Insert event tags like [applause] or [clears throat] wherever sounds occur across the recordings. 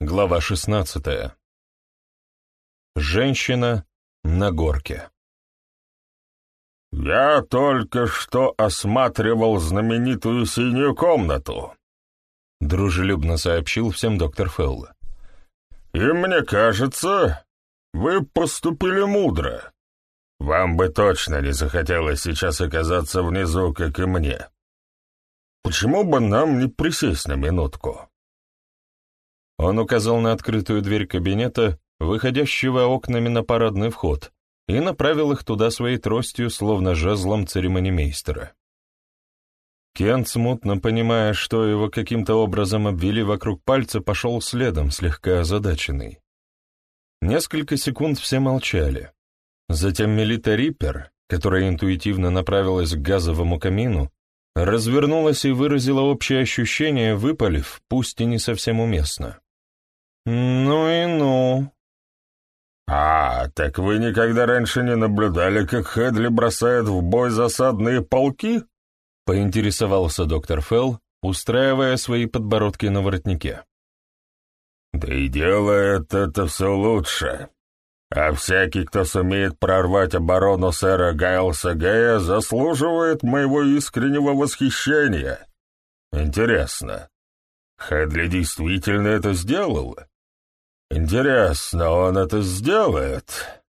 Глава 16. Женщина на горке. «Я только что осматривал знаменитую синюю комнату», — дружелюбно сообщил всем доктор Фелл. «И мне кажется, вы поступили мудро. Вам бы точно не захотелось сейчас оказаться внизу, как и мне. Почему бы нам не присесть на минутку?» Он указал на открытую дверь кабинета, выходящего окнами на парадный вход, и направил их туда своей тростью, словно жезлом церемонимейстера. Кент, смутно понимая, что его каким-то образом обвели вокруг пальца, пошел следом, слегка озадаченный. Несколько секунд все молчали. Затем Мелита Риппер, которая интуитивно направилась к газовому камину, развернулась и выразила общее ощущение, выпалив, пусть и не совсем уместно. «Ну и ну». «А, так вы никогда раньше не наблюдали, как Хедли бросает в бой засадные полки?» — поинтересовался доктор Фелл, устраивая свои подбородки на воротнике. «Да и делает это все лучше. А всякий, кто сумеет прорвать оборону сэра Гайлса Гея, заслуживает моего искреннего восхищения. Интересно, Хедли действительно это сделал?» «Интересно, он это сделает?»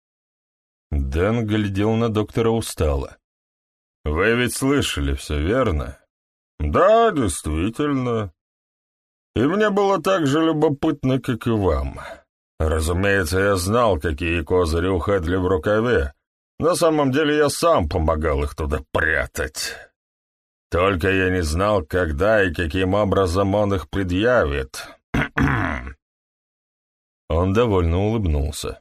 Дэн глядел на доктора устало. «Вы ведь слышали все, верно?» «Да, действительно. И мне было так же любопытно, как и вам. Разумеется, я знал, какие козыри у Хэдли в рукаве. На самом деле я сам помогал их туда прятать. Только я не знал, когда и каким образом он их предъявит. [clears throat] Он довольно улыбнулся.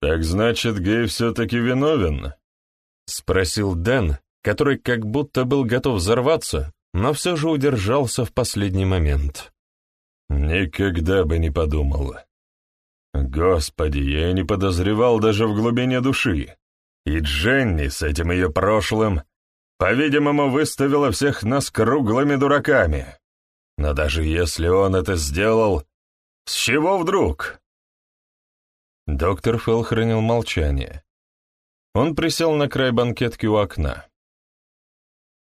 «Так значит, Гей все-таки виновен?» — спросил Дэн, который как будто был готов взорваться, но все же удержался в последний момент. «Никогда бы не подумал. Господи, я не подозревал даже в глубине души. И Дженни с этим ее прошлым, по-видимому, выставила всех нас круглыми дураками. Но даже если он это сделал, с чего вдруг?» Доктор Фелл хранил молчание. Он присел на край банкетки у окна.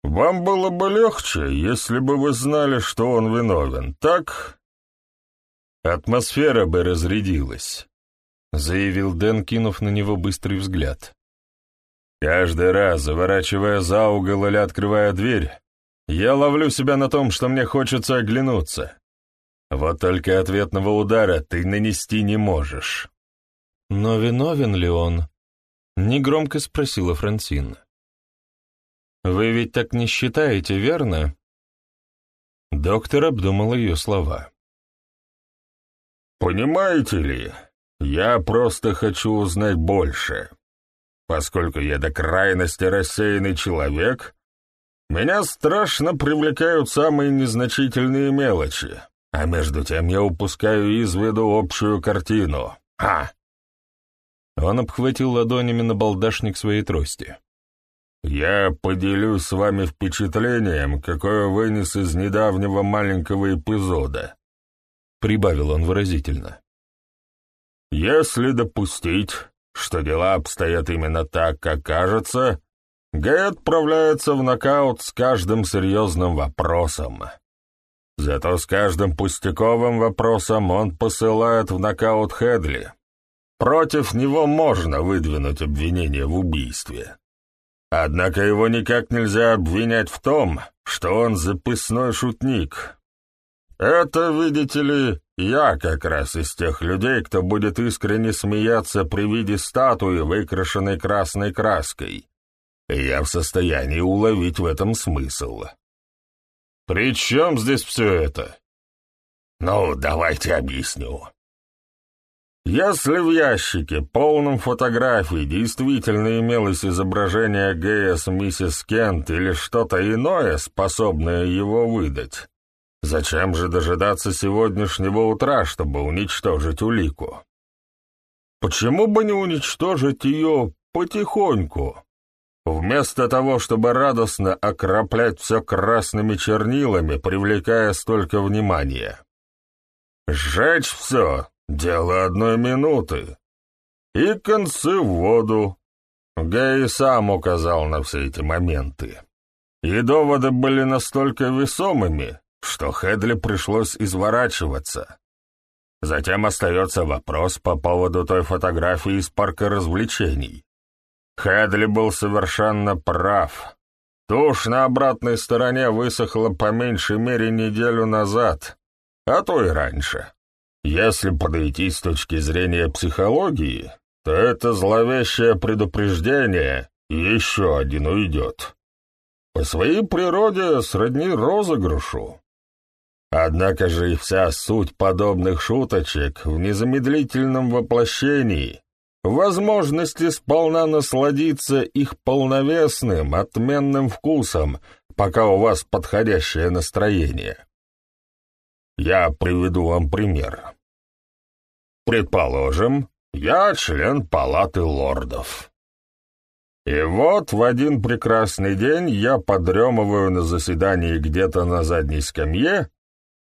«Вам было бы легче, если бы вы знали, что он виновен, так?» «Атмосфера бы разрядилась», — заявил Дэн, кинув на него быстрый взгляд. «Каждый раз, заворачивая за угол или открывая дверь, я ловлю себя на том, что мне хочется оглянуться. Вот только ответного удара ты нанести не можешь. Но виновен ли он? Негромко спросила Франсин. Вы ведь так не считаете, верно? Доктор обдумал ее слова. «Понимаете ли, я просто хочу узнать больше. Поскольку я до крайности рассеянный человек, меня страшно привлекают самые незначительные мелочи, а между тем я упускаю из виду общую картину. Ха!» Он обхватил ладонями на балдашник своей трости. «Я поделюсь с вами впечатлением, какое вынес из недавнего маленького эпизода», — прибавил он выразительно. «Если допустить, что дела обстоят именно так, как кажется, Гэй отправляется в нокаут с каждым серьезным вопросом. Зато с каждым пустяковым вопросом он посылает в нокаут Хедли. Против него можно выдвинуть обвинение в убийстве. Однако его никак нельзя обвинять в том, что он записной шутник. Это, видите ли, я как раз из тех людей, кто будет искренне смеяться при виде статуи, выкрашенной красной краской. Я в состоянии уловить в этом смысл. «При чем здесь все это?» «Ну, давайте объясню. Если в ящике, полном фотографий, действительно имелось изображение Гея с миссис Кент или что-то иное, способное его выдать, зачем же дожидаться сегодняшнего утра, чтобы уничтожить улику? Почему бы не уничтожить ее потихоньку, Вместо того, чтобы радостно окроплять все красными чернилами, привлекая столько внимания. Сжечь все — дело одной минуты. И концы в воду. Гэй сам указал на все эти моменты. И доводы были настолько весомыми, что Хедли пришлось изворачиваться. Затем остается вопрос по поводу той фотографии из парка развлечений. Хедли был совершенно прав. Тушь на обратной стороне высохла по меньшей мере неделю назад, а то и раньше. Если подойти с точки зрения психологии, то это зловещее предупреждение еще один уйдет. По своей природе сродни розыгрышу. Однако же и вся суть подобных шуточек в незамедлительном воплощении, возможности сполна насладиться их полновесным, отменным вкусом, пока у вас подходящее настроение. Я приведу вам пример. Предположим, я член палаты лордов. И вот в один прекрасный день я подремываю на заседании где-то на задней скамье,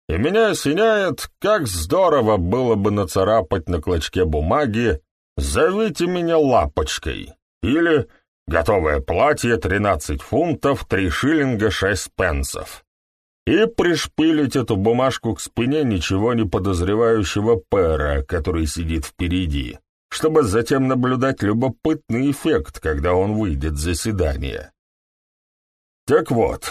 и меня осеняет, как здорово было бы нацарапать на клочке бумаги «Зовите меня лапочкой» или «Готовое платье 13 фунтов, 3 шиллинга 6 пенсов» и пришпилить эту бумажку к спине ничего не подозревающего пэра, который сидит впереди, чтобы затем наблюдать любопытный эффект, когда он выйдет с заседания. Так вот,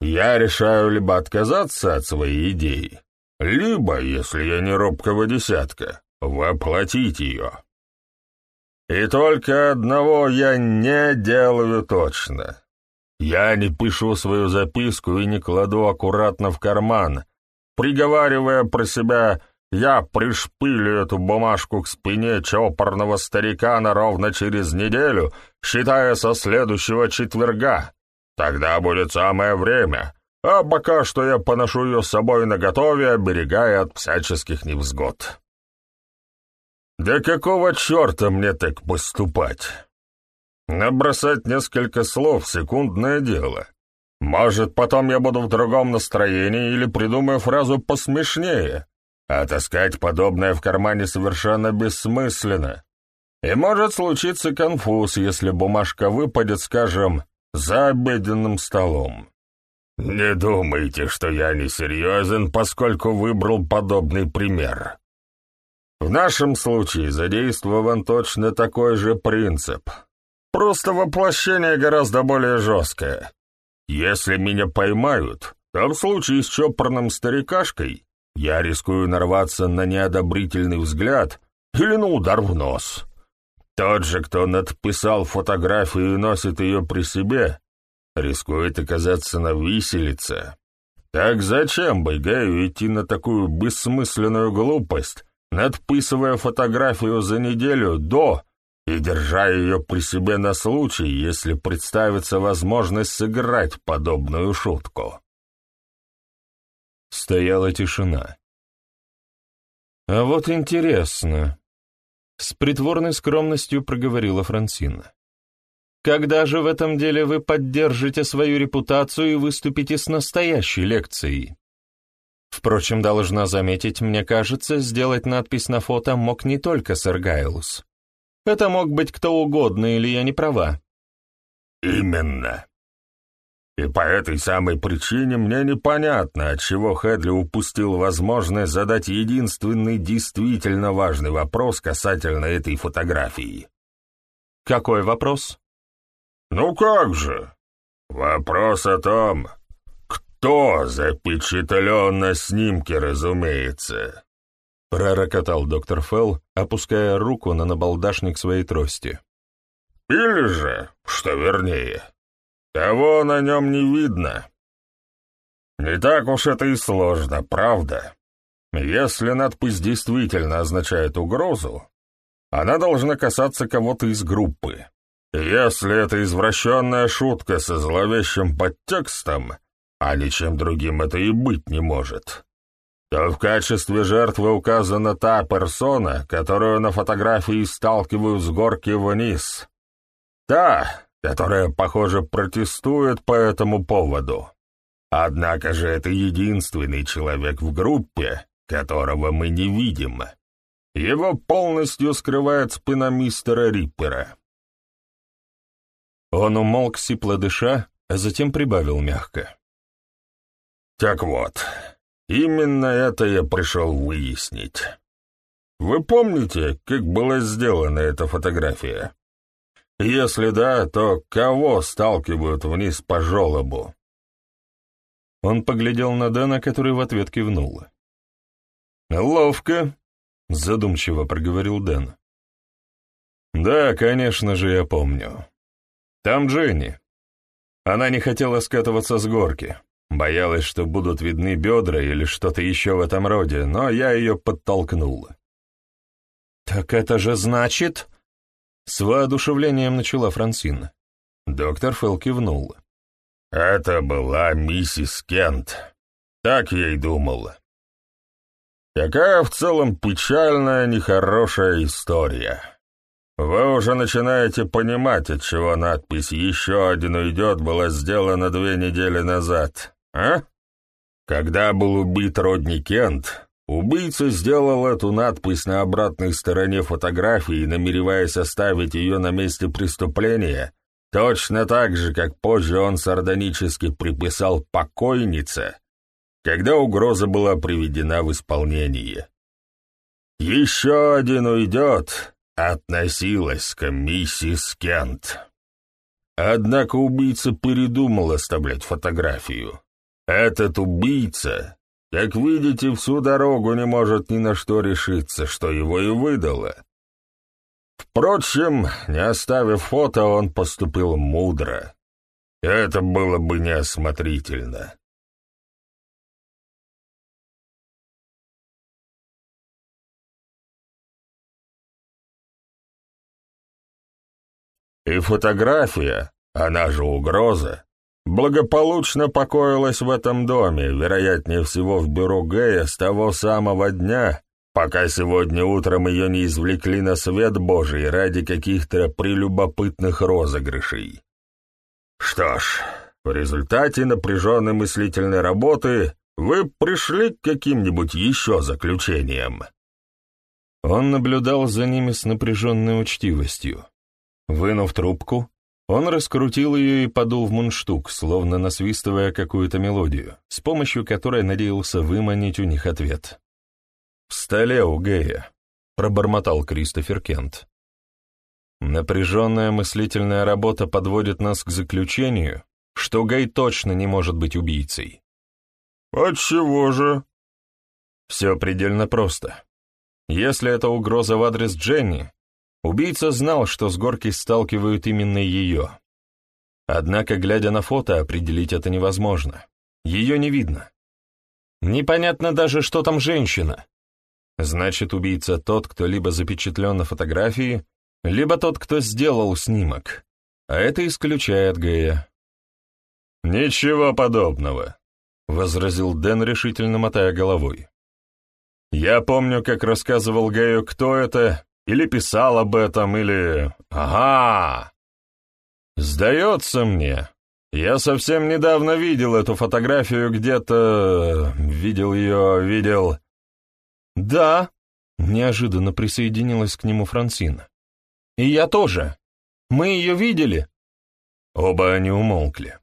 я решаю либо отказаться от своей идеи, либо, если я не робкого десятка, воплотить ее. И только одного я не делаю точно. Я не пишу свою записку и не кладу аккуратно в карман, приговаривая про себя «я пришпилю эту бумажку к спине чопорного старикана ровно через неделю, считая со следующего четверга. Тогда будет самое время, а пока что я поношу ее с собой наготове, оберегая от всяческих невзгод». «Да какого черта мне так поступать?» Набросать несколько слов — секундное дело. Может, потом я буду в другом настроении или придумаю фразу посмешнее. А таскать подобное в кармане совершенно бессмысленно. И может случиться конфуз, если бумажка выпадет, скажем, за обеденным столом. Не думайте, что я несерьезен, поскольку выбрал подобный пример. В нашем случае задействован точно такой же принцип — Просто воплощение гораздо более жесткое. Если меня поймают, то в случае с чопорным старикашкой я рискую нарваться на неодобрительный взгляд или на удар в нос. Тот же, кто надписал фотографию и носит ее при себе, рискует оказаться на виселице. Так зачем бы Гаю идти на такую бессмысленную глупость, надписывая фотографию за неделю до и держа ее при себе на случай, если представится возможность сыграть подобную шутку. Стояла тишина. «А вот интересно», — с притворной скромностью проговорила Франсина. «Когда же в этом деле вы поддержите свою репутацию и выступите с настоящей лекцией?» Впрочем, должна заметить, мне кажется, сделать надпись на фото мог не только сэр Гайлус. Это мог быть кто угодно, или я не права?» «Именно. И по этой самой причине мне непонятно, отчего Хедли упустил возможность задать единственный действительно важный вопрос касательно этой фотографии». «Какой вопрос?» «Ну как же? Вопрос о том, кто запечатлен на снимке, разумеется пророкотал доктор Фелл, опуская руку на набалдашник своей трости. «Или же, что вернее, того на нем не видно. Не так уж это и сложно, правда? Если надпись действительно означает угрозу, она должна касаться кого-то из группы. Если это извращенная шутка со зловещим подтекстом, а ничем другим это и быть не может, то в качестве жертвы указана та персона, которую на фотографии сталкивают с горки вниз. Та, которая, похоже, протестует по этому поводу. Однако же это единственный человек в группе, которого мы не видим. Его полностью скрывает спина мистера Риппера. Он умолк, сипло дыша, а затем прибавил мягко. «Так вот, именно это я пришел выяснить. Вы помните, как была сделана эта фотография? Если да, то кого сталкивают вниз по желобу?» Он поглядел на Дэна, который в ответ кивнул. «Ловко», — задумчиво проговорил Дэн. «Да, конечно же, я помню. Там Дженни. Она не хотела скатываться с горки, боялась, что будут видны бедра или что-то еще в этом роде, но я ее подтолкнул». «Так это же значит...» С воодушевлением начала Франсин. Доктор Фелл кивнул. Это была миссис Кент. Так я и думал. Какая в целом печальная, нехорошая история. Вы уже начинаете понимать, от чего надпись «Еще один уйдет» была сделана две недели назад, а? Когда был убит Родни Кент, убийца сделал эту надпись на обратной стороне фотографии, намереваясь оставить ее на месте преступления — Точно так же, как позже он сардонически приписал покойнице, когда угроза была приведена в исполнение. «Еще один уйдет», — относилась к миссис Кент. Однако убийца передумал оставлять фотографию. Этот убийца, как видите, всю дорогу не может ни на что решиться, что его и выдало. Впрочем, не оставив фото, он поступил мудро. Это было бы неосмотрительно. И фотография, она же угроза, благополучно покоилась в этом доме, вероятнее всего в бюро Гэя с того самого дня, пока сегодня утром ее не извлекли на свет Божий ради каких-то прелюбопытных розыгрышей. Что ж, в результате напряженной мыслительной работы вы пришли к каким-нибудь еще заключениям. Он наблюдал за ними с напряженной учтивостью. Вынув трубку, он раскрутил ее и подул в мундштук, словно насвистывая какую-то мелодию, с помощью которой надеялся выманить у них ответ. «В столе у Гея», — пробормотал Кристофер Кент. Напряженная мыслительная работа подводит нас к заключению, что Гей точно не может быть убийцей. «Отчего же?» Все предельно просто. Если это угроза в адрес Дженни, убийца знал, что с горки сталкивают именно ее. Однако, глядя на фото, определить это невозможно. Ее не видно. Непонятно даже, что там женщина. Значит, убийца тот, кто либо запечатлен на фотографии, либо тот, кто сделал снимок. А это исключает Гэя. «Ничего подобного», — возразил Дэн, решительно мотая головой. «Я помню, как рассказывал Гэю, кто это, или писал об этом, или... Ага! Сдается мне, я совсем недавно видел эту фотографию где-то... Видел ее, видел... «Да», — неожиданно присоединилась к нему Франсина. «И я тоже. Мы ее видели». Оба они умолкли.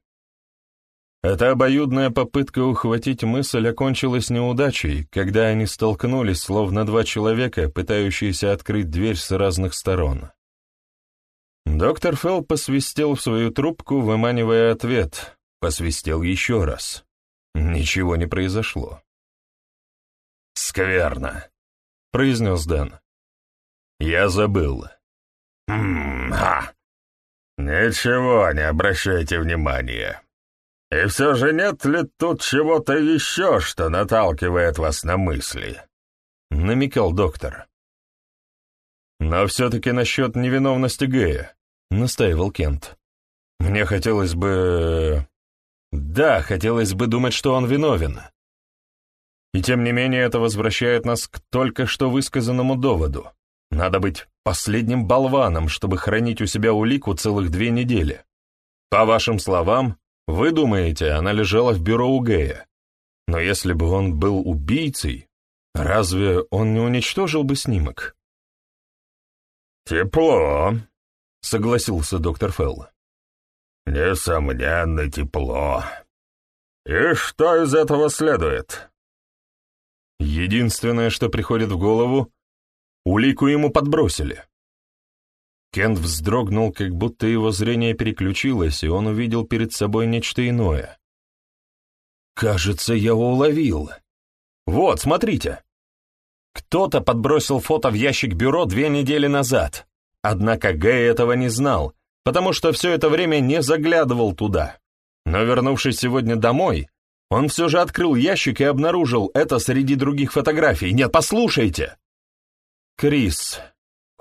Эта обоюдная попытка ухватить мысль окончилась неудачей, когда они столкнулись, словно два человека, пытающиеся открыть дверь с разных сторон. Доктор Фелл посвистел в свою трубку, выманивая ответ, посвистел еще раз. Ничего не произошло. «Скверно», — произнес Дэн. «Я забыл». «Хм-ха! Ничего, не обращайте внимания. И все же нет ли тут чего-то еще, что наталкивает вас на мысли?» — намекал доктор. «Но все-таки насчет невиновности Гэя», — настаивал Кент. «Мне хотелось бы...» «Да, хотелось бы думать, что он виновен. И тем не менее это возвращает нас к только что высказанному доводу. Надо быть последним болваном, чтобы хранить у себя улику целых две недели. По вашим словам, вы думаете, она лежала в бюро у Гэя. Но если бы он был убийцей, Разве он не уничтожил бы снимок? «Тепло», — согласился доктор Фелл. «Несомненно, тепло. И что из этого следует?» Единственное, что приходит в голову, улику ему подбросили. Кент вздрогнул, как будто его зрение переключилось, и он увидел перед собой нечто иное. «Кажется, я уловил. Вот, смотрите. Кто-то подбросил фото в ящик бюро две недели назад. Однако Гэй этого не знал, потому что все это время не заглядывал туда. Но вернувшись сегодня домой, он все же открыл ящик и обнаружил это среди других фотографий. Нет, послушайте!» «Крис», —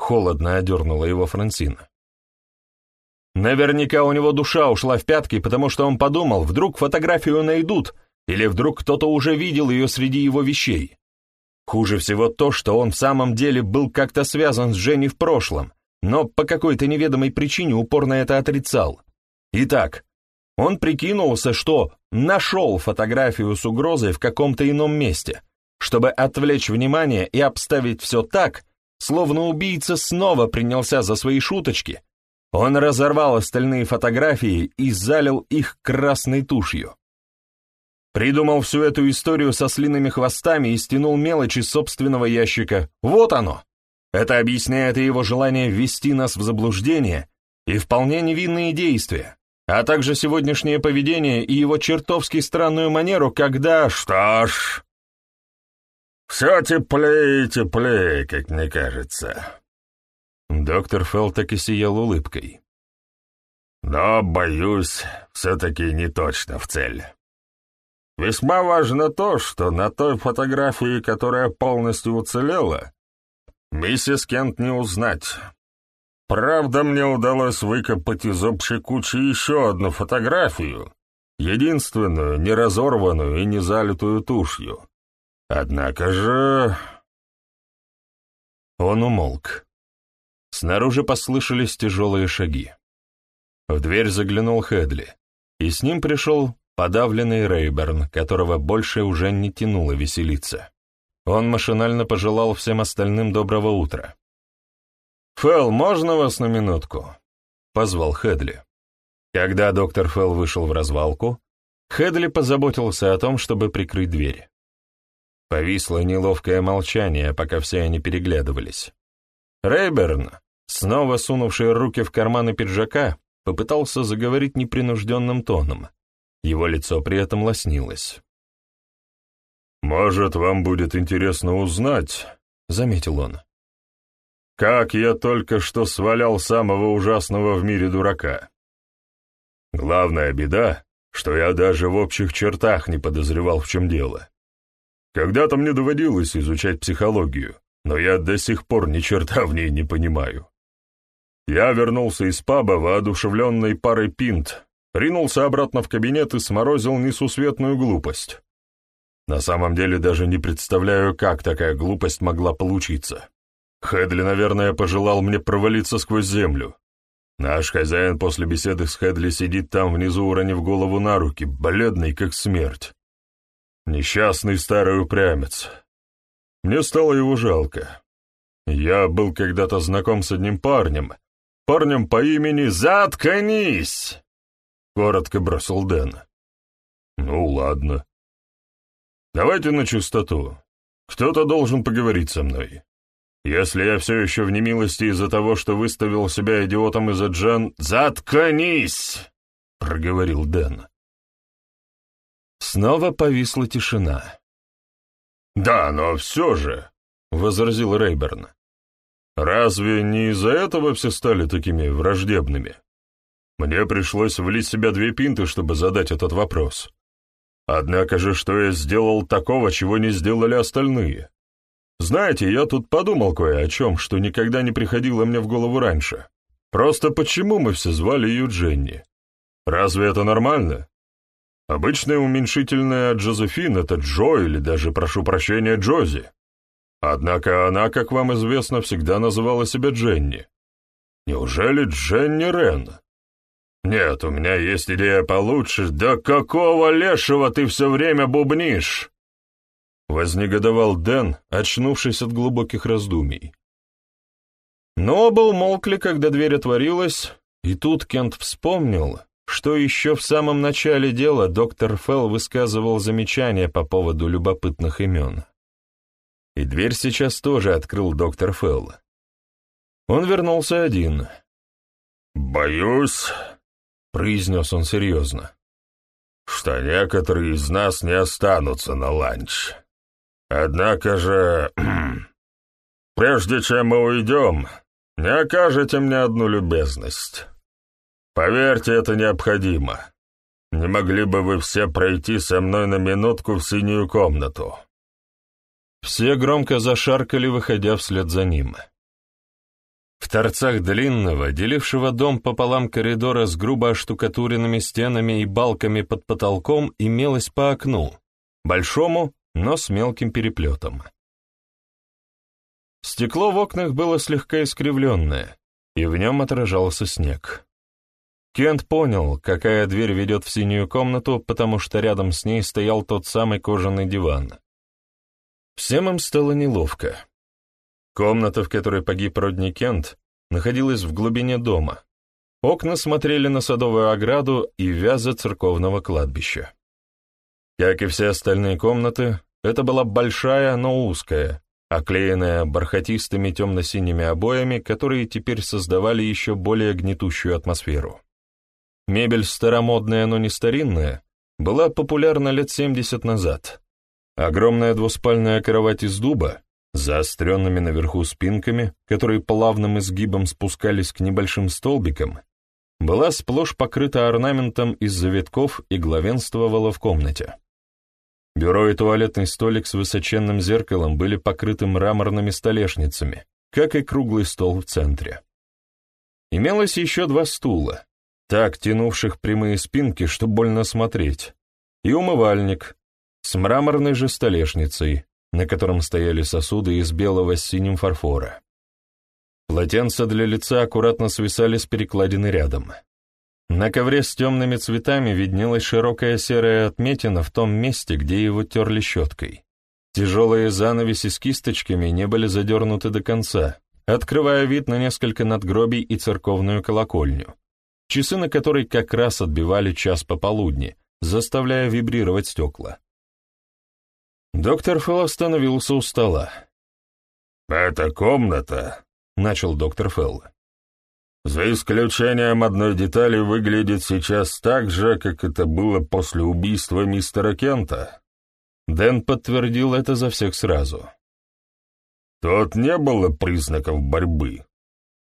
холодно одернула его Франсина. Наверняка у него душа ушла в пятки, потому что он подумал, вдруг фотографию найдут, или вдруг кто-то уже видел ее среди его вещей. Хуже всего то, что он в самом деле был как-то связан с Женей в прошлом, но по какой-то неведомой причине упорно это отрицал. Итак, он прикинулся, что нашел фотографию с угрозой в каком-то ином месте, чтобы отвлечь внимание и обставить все так, словно убийца снова принялся за свои шуточки, он разорвал остальные фотографии и залил их красной тушью. Придумал всю эту историю со слиными хвостами и стянул мелочи собственного ящика. Вот оно! Это объясняет и его желание ввести нас в заблуждение, и вполне невинные действия, а также сегодняшнее поведение и его чертовски странную манеру, когда... Что ж... Все теплее и теплее, как мне кажется. Доктор Фелл так и сиял улыбкой. Но, боюсь, все-таки не точно в цель. Весьма важно то, что на той фотографии, которая полностью уцелела, миссис Кент не узнать. Правда, мне удалось выкопать из общей кучи еще одну фотографию, единственную, не разорванную и не залитую тушью. Однако же... Он умолк. Снаружи послышались тяжелые шаги. В дверь заглянул Хедли, и с ним пришел подавленный Рейберн, которого больше уже не тянуло веселиться. Он машинально пожелал всем остальным доброго утра. «Фелл, можно вас на минутку?» — позвал Хедли. Когда доктор Фелл вышел в развалку, Хедли позаботился о том, чтобы прикрыть дверь. Повисло неловкое молчание, пока все они переглядывались. Рейберн, снова сунувший руки в карманы пиджака, попытался заговорить непринужденным тоном — его лицо при этом лоснилось. «Может, вам будет интересно узнать», — заметил он, «как я только что свалял самого ужасного в мире дурака. Главная беда, что я даже в общих чертах не подозревал, в чем дело. Когда-то мне доводилось изучать психологию, но я до сих пор ни черта в ней не понимаю. Я вернулся из паба, воодушевленной парой пинт, ринулся обратно в кабинет и сморозил несусветную глупость. На самом деле даже не представляю, как такая глупость могла получиться. Хедли, наверное, пожелал мне провалиться сквозь землю. Наш хозяин после беседы с Хедли сидит там внизу, уронив голову на руки, бледный, как смерть. Несчастный старый упрямец. Мне стало его жалко. Я был когда-то знаком с одним парнем, парнем по имени «Заткнись!» — коротко бросил Дэн. «Ну, ладно. Давайте на чистоту. Кто-то должен поговорить со мной. Если я все еще в немилости из-за того, что выставил себя идиотом из-за Джан... Заткнись!» — проговорил Дэн. Снова повисла тишина. «Да, но все же», — возразил Рейберн. «Разве не из-за этого все стали такими враждебными?» Мне пришлось влить в себя две пинты, чтобы задать этот вопрос. Однако же, что я сделал такого, чего не сделали остальные? Знаете, я тут подумал кое о чем, что никогда не приходило мне в голову раньше. Просто почему мы все звали ее Дженни? Разве это нормально? Обычное уменьшительное от Джозефин — это Джо или даже, прошу прощения, Джози. Однако она, как вам известно, всегда называла себя Дженни. Неужели Дженни Рен? «Нет, у меня есть идея получше. Да какого лешего ты все время бубнишь?» вознегодовал Дэн, очнувшись от глубоких раздумий. Но оба умолкли, когда дверь отворилась, и тут Кент вспомнил, что еще в самом начале дела доктор Фелл высказывал замечания по поводу любопытных имен. И дверь сейчас тоже открыл доктор Фелл. Он вернулся один. «Боюсь», — произнес он серьезно, — «что некоторые из нас не останутся на ланч. Однако же, [clears throat] прежде чем мы уйдем, не окажете мне одну любезность. Поверьте, это необходимо. Не могли бы вы все пройти со мной на минутку в синюю комнату?» Все громко зашаркали, выходя вслед за ним. В торцах длинного, делившего дом пополам коридора с грубо оштукатуренными стенами и балками под потолком, имелось по окну, большому, но с мелким переплетом. Стекло в окнах было слегка искривленное, и в нем отражался снег. Кент понял, какая дверь ведет в синюю комнату, потому что рядом с ней стоял тот самый кожаный диван. Всем им стало неловко. Комната, в которой погиб Родни Кент, находилась в глубине дома. Окна смотрели на садовую ограду и вязы церковного кладбища. Как и все остальные комнаты, это была большая, но узкая, оклеенная бархатистыми темно-синими обоями, которые теперь создавали еще более гнетущую атмосферу. Мебель старомодная, но не старинная, была популярна лет 70 назад. Огромная двуспальная кровать из дуба, заостренными наверху спинками, которые плавным изгибом спускались к небольшим столбикам, была сплошь покрыта орнаментом из завитков и главенствовала в комнате. Бюро и туалетный столик с высоченным зеркалом были покрыты мраморными столешницами, как и круглый стол в центре. Имелось еще два стула, так тянувших прямые спинки, что больно смотреть, и умывальник с мраморной же столешницей, на котором стояли сосуды из белого с синим фарфора. Полотенца для лица аккуратно свисали с перекладины рядом. На ковре с темными цветами виднелась широкая серая отметина в том месте, где его терли щеткой. Тяжелые занавеси с кисточками не были задернуты до конца, открывая вид на несколько надгробий и церковную колокольню, часы на которой как раз отбивали час пополудни, заставляя вибрировать стекла. Доктор Фелл остановился у стола. «Эта комната», — начал доктор Фелл, — «за исключением одной детали выглядит сейчас так же, как это было после убийства мистера Кента». Дэн подтвердил это за всех сразу. «Тут не было признаков борьбы?»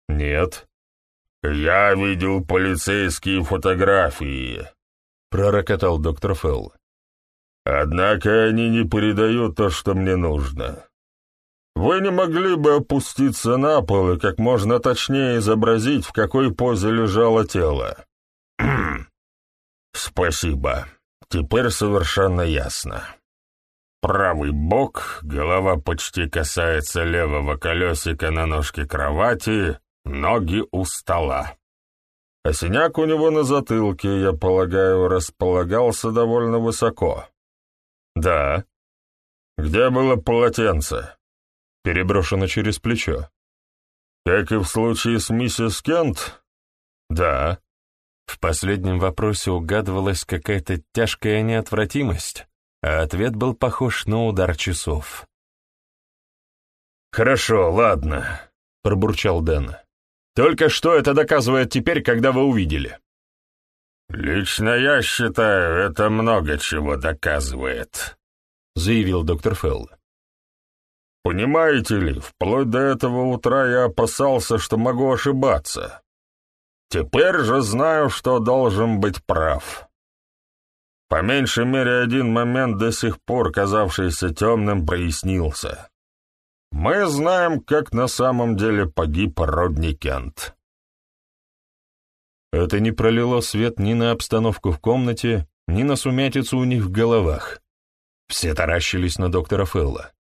«Нет», «Я видел полицейские фотографии», — пророкотал доктор Фелл. «Однако они не передают то, что мне нужно. Вы не могли бы опуститься на пол и как можно точнее изобразить, в какой позе лежало тело?» [clears throat] «Спасибо. Теперь совершенно ясно. Правый бок, голова почти касается левого колесика на ножке кровати, ноги у стола. А синяк у него на затылке, я полагаю, располагался довольно высоко. Да. Где было полотенце? Переброшено через плечо. Как и в случае с миссис Кент? Да. В последнем вопросе угадывалась какая-то тяжкая неотвратимость, а ответ был похож на удар часов. «Хорошо, ладно», — пробурчал Дэн. Только что это доказывает теперь, когда вы увидели?» «Лично я считаю, это много чего доказывает», — заявил доктор Фелл. «Понимаете ли, вплоть до этого утра я опасался, что могу ошибаться. Теперь же знаю, что должен быть прав. По меньшей мере один момент до сих пор казавшийся темным прояснился. Мы знаем, как на самом деле погиб Родни Кент. Это не пролило свет ни на обстановку в комнате, ни на сумятицу у них в головах. Все таращились на доктора Фелла.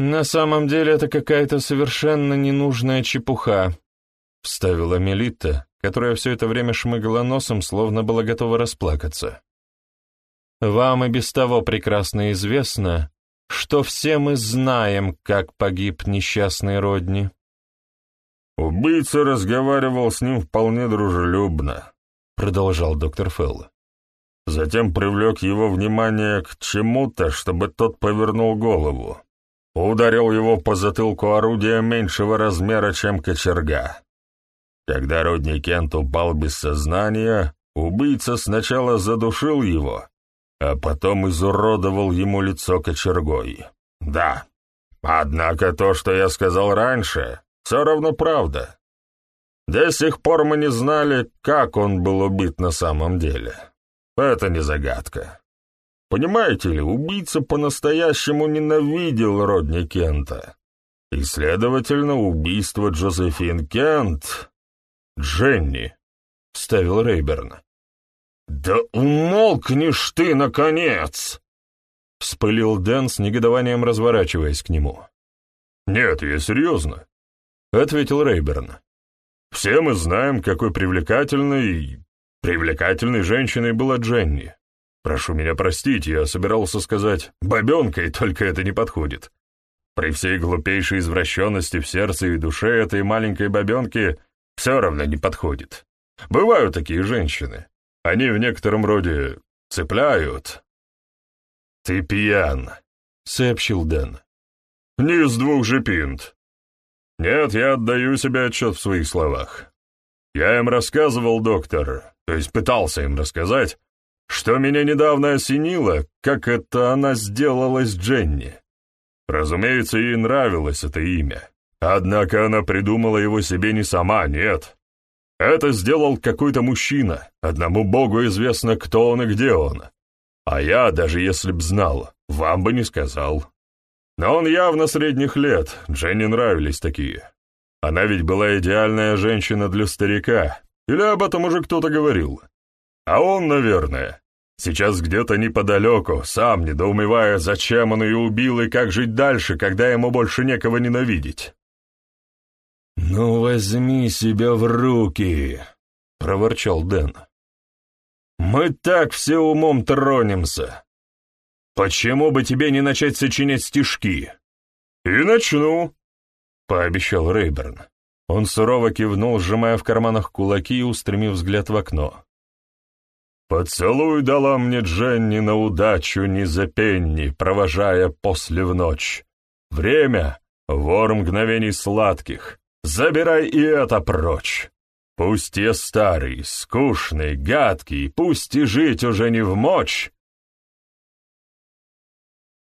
«На самом деле это какая-то совершенно ненужная чепуха», — вставила Мелитта, которая все это время шмыгала носом, словно была готова расплакаться. Вам и без того прекрасно известно, что все мы знаем, как погиб несчастный Родни. Убийца разговаривал с ним вполне дружелюбно, продолжал доктор Фелл. Затем привлек его внимание к чему-то, чтобы тот повернул голову. Ударил его по затылку орудия меньшего размера, чем кочерга. Когда Родни Кент упал без сознания, убийца сначала задушил его, а потом изуродовал ему лицо кочергой. Да, однако то, что я сказал раньше, все равно правда. До сих пор мы не знали, как он был убит на самом деле. Это не загадка. Понимаете ли, убийца по-настоящему ненавидел Родни Кента. И, следовательно, убийство Джозефин Кент... Дженни, — вставил Рейберн. «Да умолкнешь ты, наконец!» — вспылил Дэн с негодованием, разворачиваясь к нему. «Нет, я серьезно», — ответил Рейберн. «Все мы знаем, какой привлекательной... привлекательной женщиной была Дженни. Прошу меня простить, я собирался сказать «бабенкой», только это не подходит. При всей глупейшей извращенности в сердце и душе этой маленькой бабенки все равно не подходит. Бывают такие женщины. Они в некотором роде цепляют. «Ты пьян», — сообщил Дэн. «Не из двух же пинт. Нет, я отдаю себе отчет в своих словах. Я им рассказывал, доктор, то есть пытался им рассказать, что меня недавно осенило, как это она сделала с Дженни. Разумеется, ей нравилось это имя. Однако она придумала его себе не сама, нет. Это сделал какой-то мужчина, одному богу известно, кто он и где он. А я, даже если б знал, вам бы не сказал. Но он явно средних лет, Дженни нравились такие. Она ведь была идеальная женщина для старика, или об этом уже кто-то говорил. А он, наверное, сейчас где-то неподалеку, сам недоумевая, зачем он ее убил и как жить дальше, когда ему больше некого ненавидеть. «Ну, возьми себя в руки!» — проворчал Дэн. «Мы так все умом тронемся. Почему бы тебе не начать сочинять стишки?» «И начну», — пообещал Рейберн. Он сурово кивнул, сжимая в карманах кулаки и устремив взгляд в окно. «Поцелуй дала мне Дженни на удачу не за пенни, провожая после в ночь. Время — вор мгновений сладких, Забирай и это прочь. Пусть я старый, скучный, гадкий, пусть и жить уже не в мочь,